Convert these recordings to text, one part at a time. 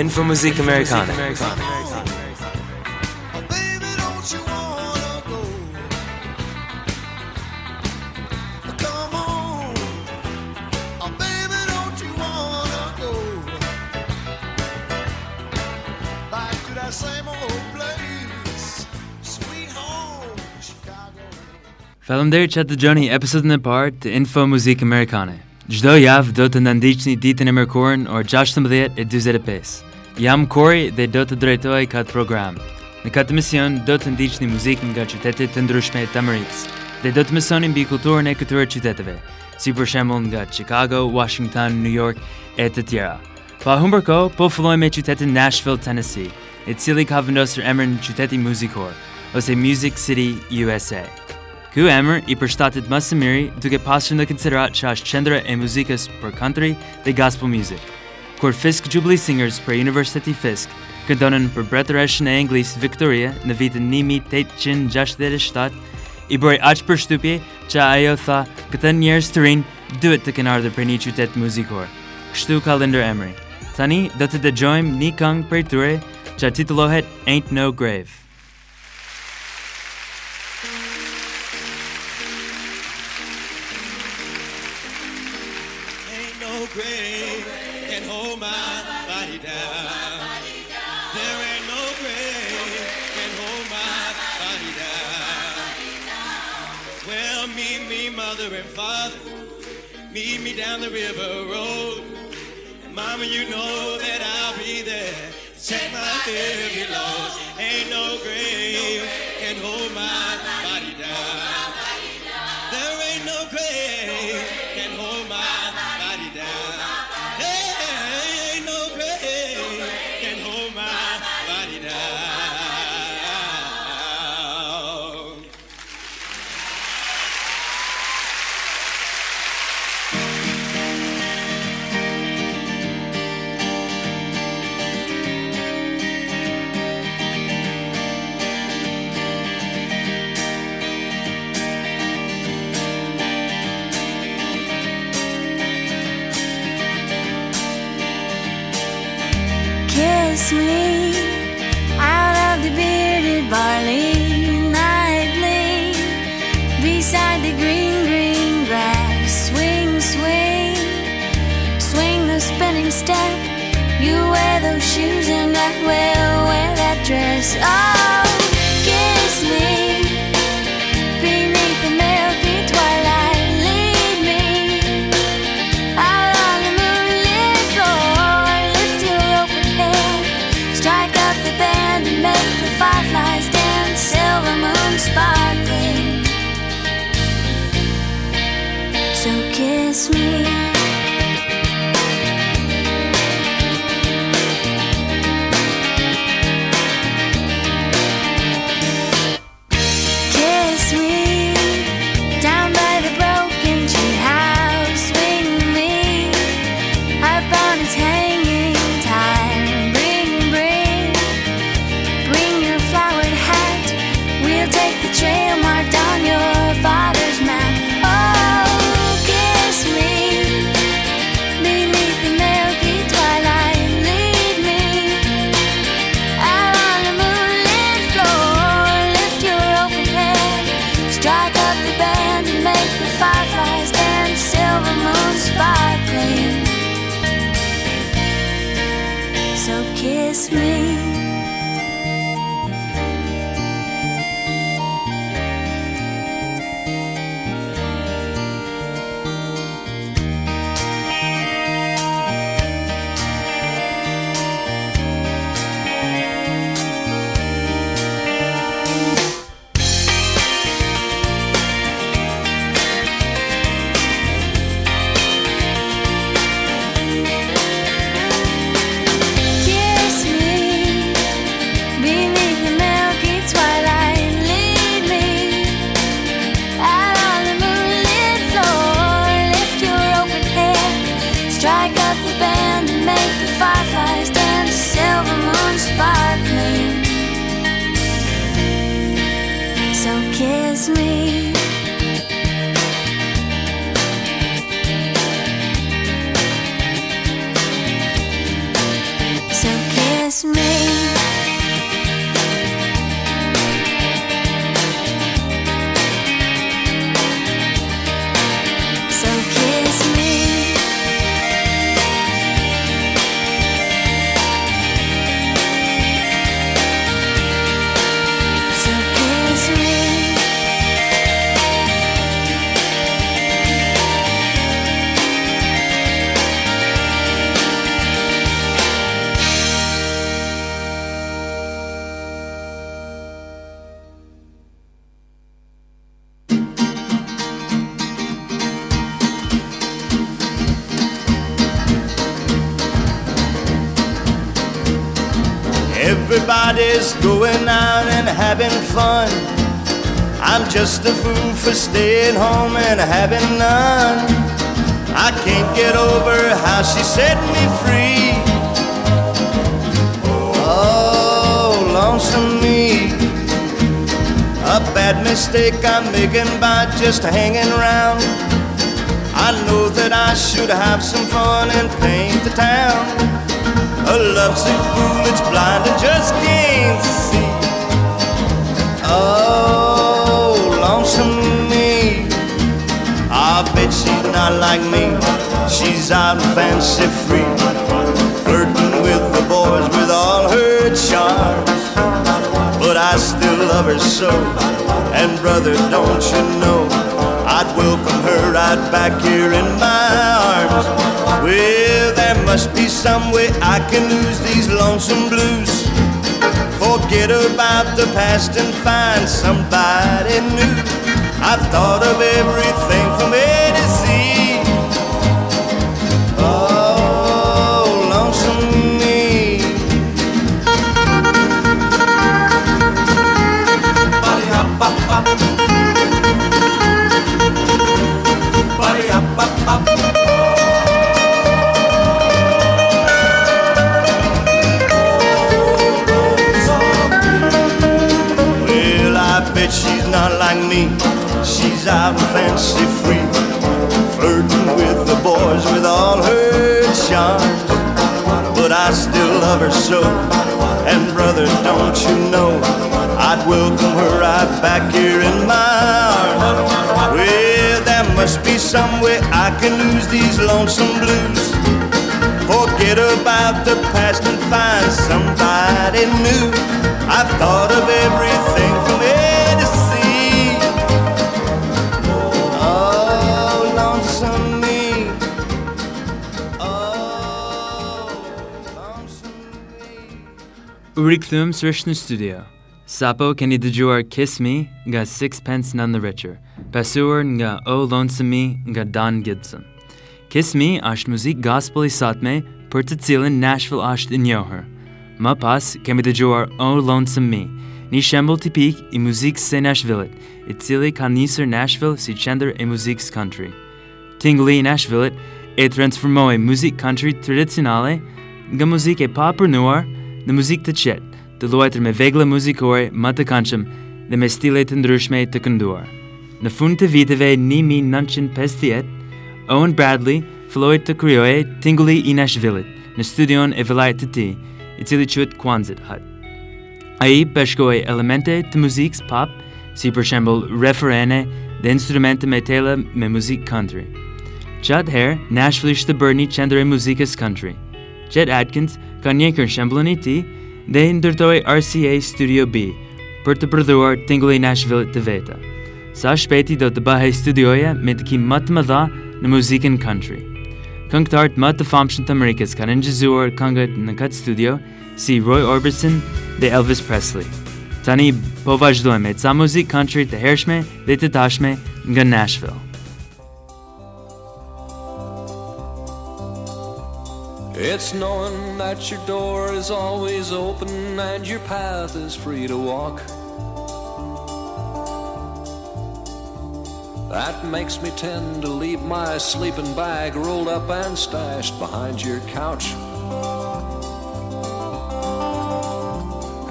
Infomusik Americana. Falemderit që të gjoni episodin e parë të Info Muzik Amerikane. Gjdo javë do të nëndiqni ditën e mërkurën orë 16.25. Jam Kori dhe do të drejtoj këtë program. Në këtë mision do të ndiqni muzikë nga qytetet të ndryshme të Amerikës dhe do të mësoni mbi kulturën e këtyre qyteteve, si për shembull nga Chicago, Washington, New York e të tjera. Pa humbër kohë, po filloj me qytetin Nashville, Tennessee, i cili ka vendosur emrin qyteti muzikor, ose Music City, USA. Ky emër i përshtatet më së miri duke pasur në konsiderat që është qendra e muzikës për country dhe gospel music. Kur Fisk Jubilee Singers për University Fisk këndonën për mbretëreshën e Anglisë Victoria në vitin 1867, i bëri aq për shtypje që ajo tha, këtë njerëz të rinë duhet të kenë ardhur për një qytet muzikor. Kështu ka lëndër emri. Tani do të dëgjojmë një këngë për tyre që titullohet Ain't No Grave. Having fun. I'm just a fool for staying home and having none. I can't get over how she set me free. Oh, lonesome me. A bad mistake I'm making by just hanging around. I know that I should have some fun and paint the town. A lovesick fool that's blind and just can't see. Oh, lonesome me. I bet she's not like me. She's out and fancy free, flirting with the boys with all her charms. But I still love her so. And brother, don't you know, I'd welcome her right back here in my arms. Well, there must be some way I can lose these lonesome blues. Forget about the past and find somebody new. I've thought of everything from A to Z. fancy free, flirting with the boys with all her charms. But I still love her so. And brother, don't you know, I'd welcome her right back here in my arms. Well, there must be some way I can lose these lonesome blues. Forget about the past and find somebody new. I've thought of everything me. Urik Thum Srishnu Studio. Sapo can dëgjuar Kiss Me nga Sixpence None the Richer, pasuar nga O Lonesome Me nga Don Gibson. Kiss Me është muzik gospel satme cilën Nashville është i njohur. Më pas kemi dëgjuar O Lonesome Me, një shembull tipik i muzikës së Nashville, i cili ka nisur Nashville si qendër e muzikës country. Tingli i Nashville e transformoi muzik country tradicionale nga muzikë e papërnuar në muzikë të qetë, të luajtur me vegla muzikore më të këndshëm dhe me stile të ndryshme të kënduar. Në fund të viteve 1950, Owen Bradley filloi të krijoje tingulli i Nashville në studion e vëllait të tij, i cili quhet Quonset Hut. Ai bashkoi elemente të muzikës pop, si për shembull referene dhe instrumente metale me muzikë country. Gjatë herë, Nashville ishte bërë një qendër e muzikës country. Chet Atkins ka njekër shembullin e tij dhe i ndërtoi RCA Studio B për të prodhuar tingulli i Nashville të veta. Sa shpeti do të bëhej studioja me të kim më të mëdha në muzikën country. Këngëtarët më të famshëm të Amerikës kanë nxëzuar këngët në këtë studio, si Roy Orbison dhe Elvis Presley. Tani po vazhdojmë me ca muzikë country të hershme dhe të tashme nga Nashville. It's knowing that your door is always open and your path is free to walk. That makes me tend to leave my sleeping bag rolled up and stashed behind your couch.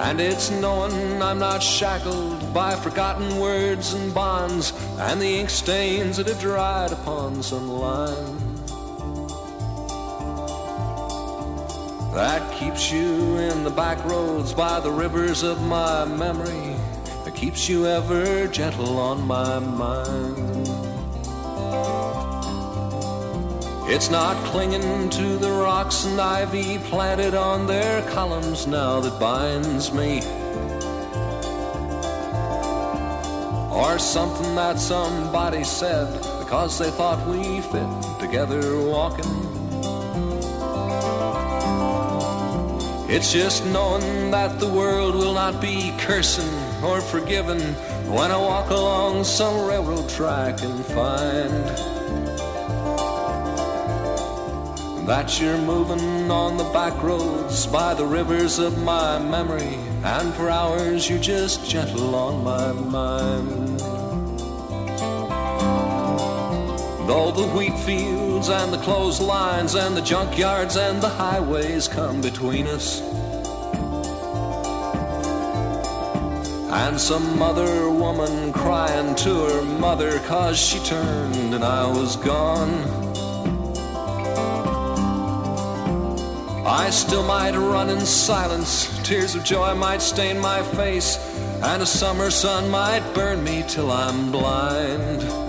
And it's knowing I'm not shackled by forgotten words and bonds and the ink stains that have dried upon some line. That keeps you in the back roads by the rivers of my memory, that keeps you ever gentle on my mind. It's not clinging to the rocks and ivy planted on their columns now that binds me. Or something that somebody said because they thought we fit together walking. It's just knowing that the world will not be cursing or forgiven when I walk along some railroad track and find that you're moving on the back roads by the rivers of my memory, and for hours you're just gentle on my mind. Though the wheat fields and the clotheslines and the junkyards and the highways come between us. And some other woman crying to her mother cause she turned and I was gone. I still might run in silence, tears of joy might stain my face, and a summer sun might burn me till I'm blind.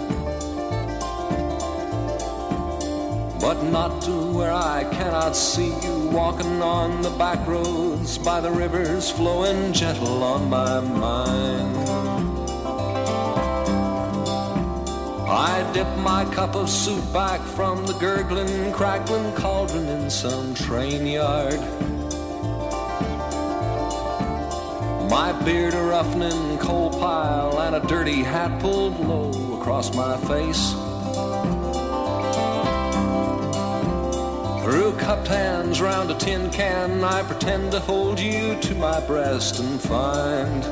But not to where I cannot see you walking on the back roads by the rivers flowing gentle on my mind. I dip my cup of soup back from the gurgling, crackling cauldron in some train yard. My beard a roughening coal pile and a dirty hat pulled low across my face. Cupped hands round a tin can, I pretend to hold you to my breast and find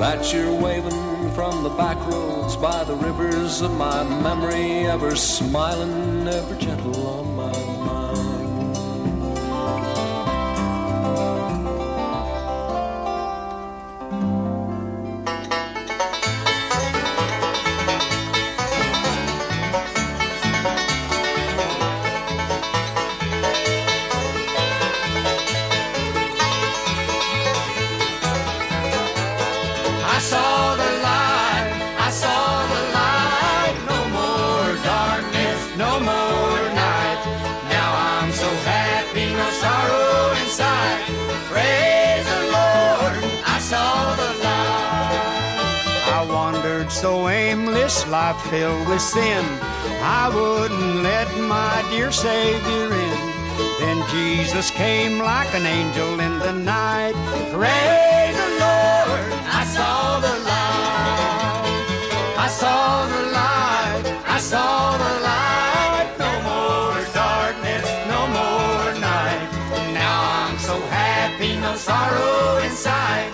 that you're waving from the back roads by the rivers of my memory, ever smiling, ever gentle sin. I wouldn't let my dear Savior in. Then Jesus came like an angel in the night. Praise the Lord, I saw the light. I saw the light, I saw the light. No more darkness, no more night. Now I'm so happy, no sorrow inside.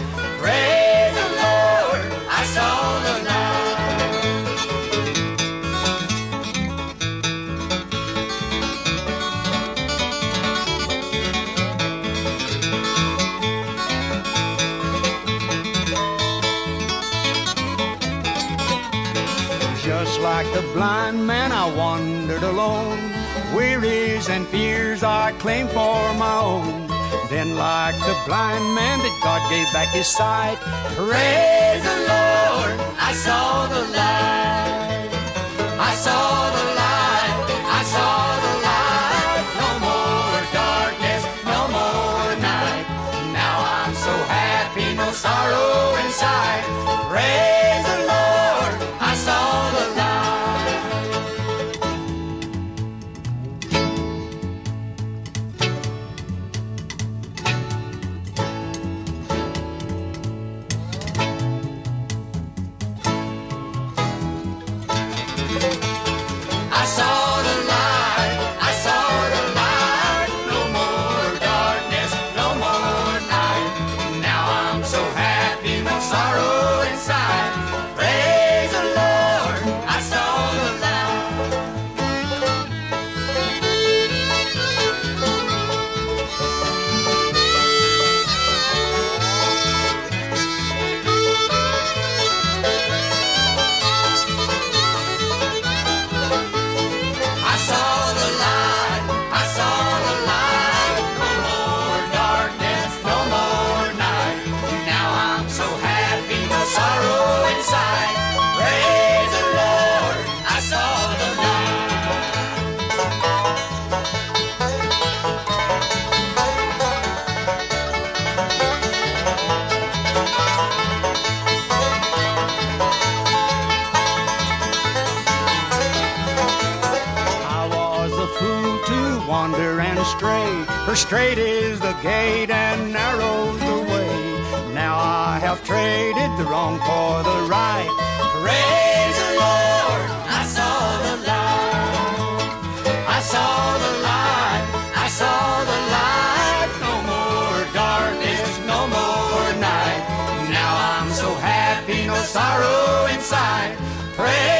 I claim for my own. Then, like the blind man that God gave back his sight, Praise the Lord, I saw the light. I saw the light, I saw the light. No more darkness, no more night. Now I'm so happy, no sorrow inside. Praise For straight is the gate and narrow's the way. Now I have traded the wrong for the right. Praise the Lord, I saw the light. I saw the light, I saw the light. No more darkness, no more night. Now I'm so happy, no sorrow inside. Praise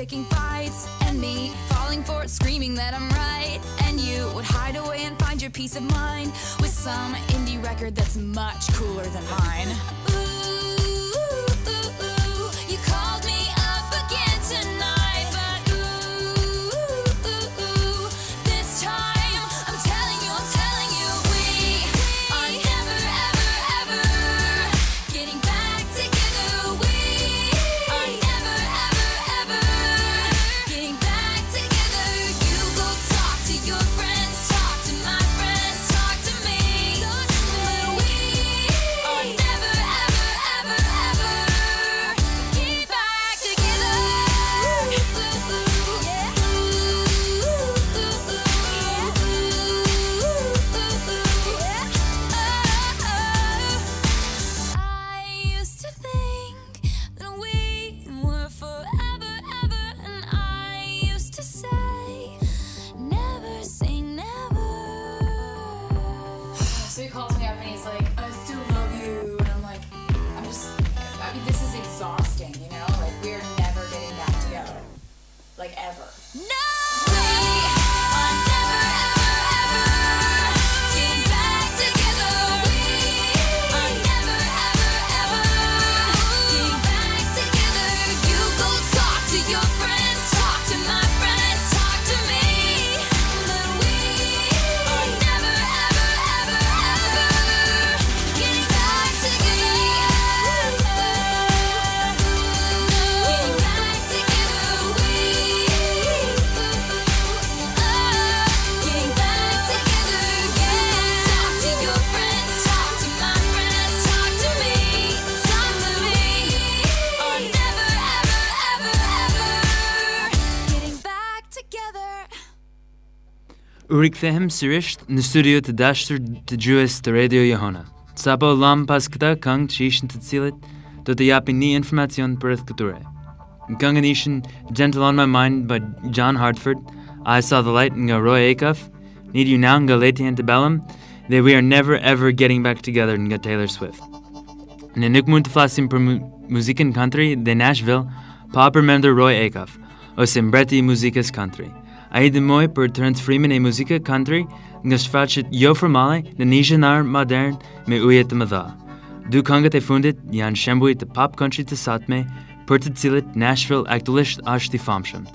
picking fights and me falling for it, screaming that I'm right. And you would hide away and find your peace of mind with some indie record that's much cooler than mine. Urik Fehem Sirisht, në studio të dashur të gjues të Radio Jehona. Sapo lam pas këta këngë që ishin të cilët do japin një informacion për rreth këture. Në Gentle on My Mind by John Hartford, I Saw the Light nga Roy Acuff, Need You Now nga Lady Antebellum, dhe We Are Never Ever Getting Back Together nga Taylor Swift. Në nuk mund flasim për mu country dhe Nashville, pa përmendur Roy Acuff, ose mbreti i country. A i dëmoj për transferimin e muzikë country nga shfaqet jo formale në zhënar modern me uje të mëdha. Du këngët e fundit janë shembuj të pop country të satme për të cilët Nashville aktualisht është i famshëm.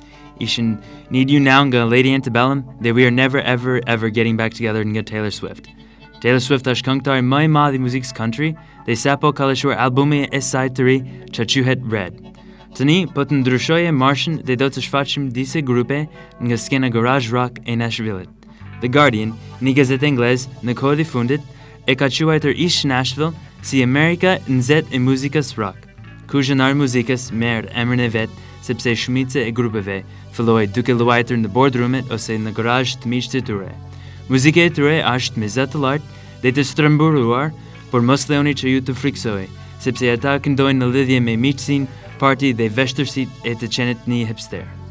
Ishin Need You Now nga Lady Antebellum dhe We Are Never Ever Ever Getting Back Together nga Taylor Swift. Taylor Swift është këngëtari më i madh i muzikës country dhe sapo ka lëshuar albumi e saj të ri që quhet Red. Tani po të ndryshoje marshën dhe do të shfaqim disa grupe nga skena garage rock e Nashville. The Guardian, një gazetë anglez në kohët e fundit, e ka quajtur ish Nashville si Amerika nxet e muzikës rock, ku zhënar muzikës merr emrin e vet sepse shumica e grupeve filloi duke luajtur në boardroomet ose në garage të miqtë të tyre. Muzika e tyre është me zë të lartë dhe të strëmburuar, por mos leoni që ju të friksoj, sepse ata këndojnë në lidhje me miqësin, party dhe veshtërsit e të qenit një hipster.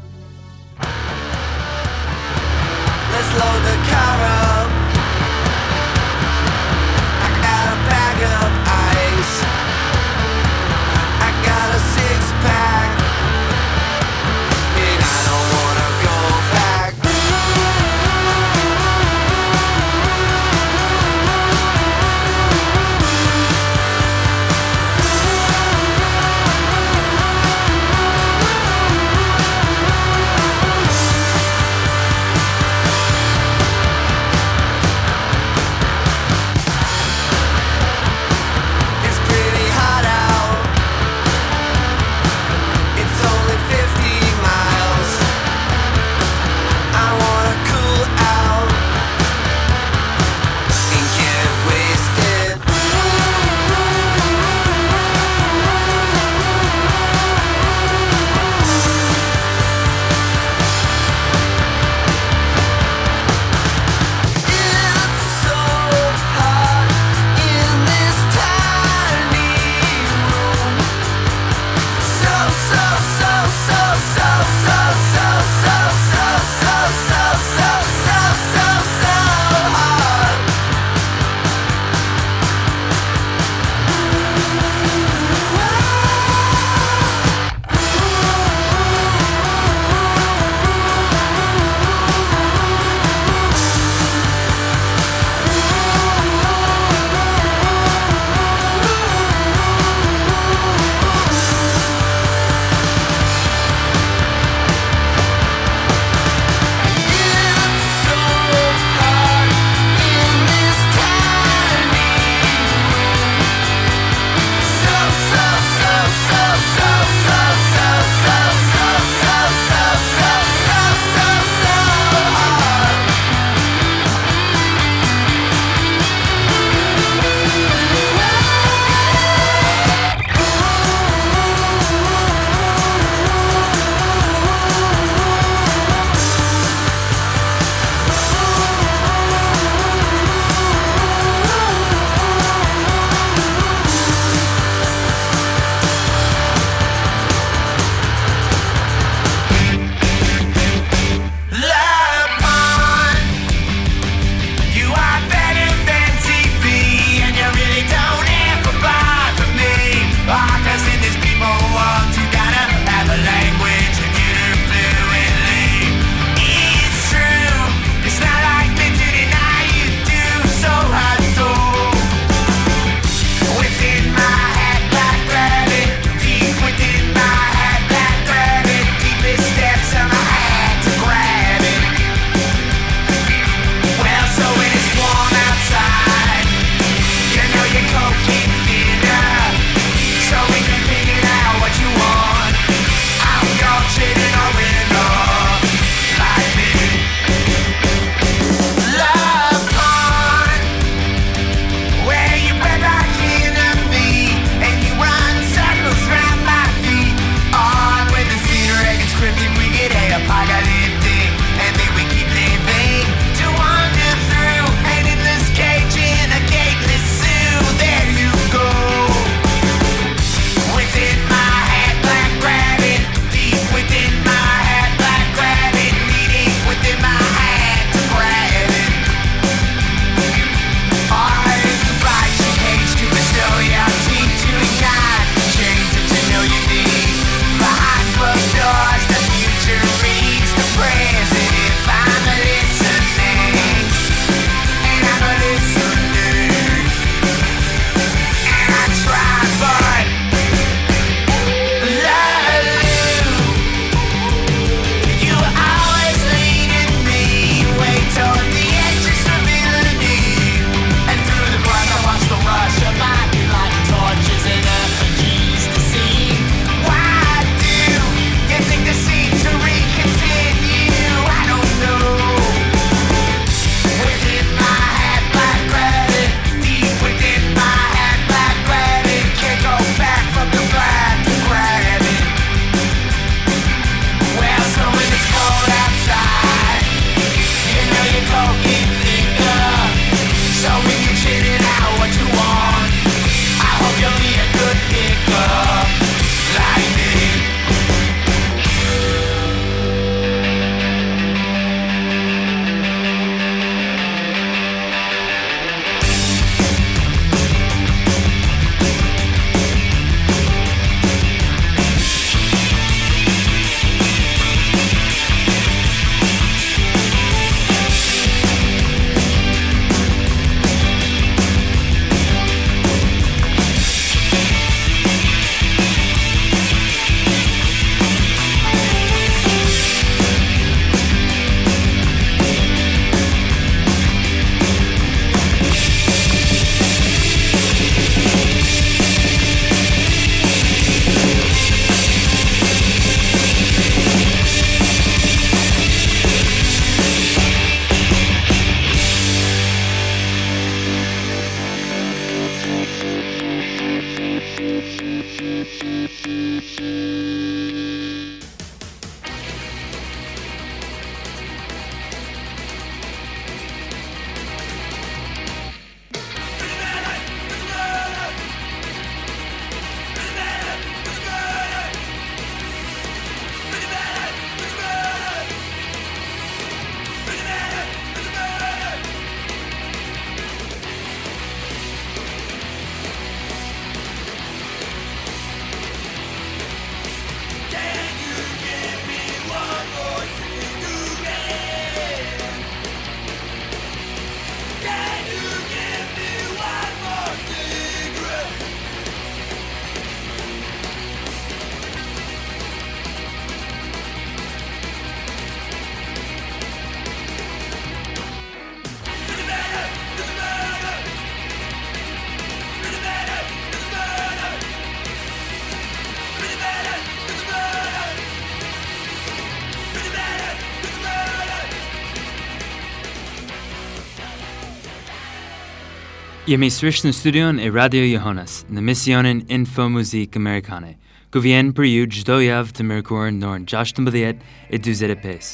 Jemi srish në studion e Radio Johannes në misionin Info Muzik Amerikane, ku vjen për ju gjdo javë të mërkurën në orën 16 e 25.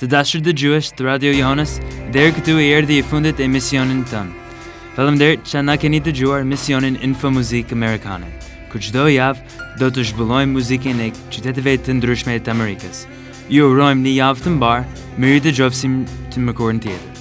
Të dashur dhe gjuesh të Radio Johannes, dherë këtu e erdi i fundit e misionin tënë. Faleminderit që na keni të gjuar misionin Info Muzik Amerikane, ku gjdo javë do të zhbullojmë muzikin e qyteteve të ndryshme të Amerikës. Ju urojmë një javë të mbarë, më ju të gjofsim të mërkurën tjetër.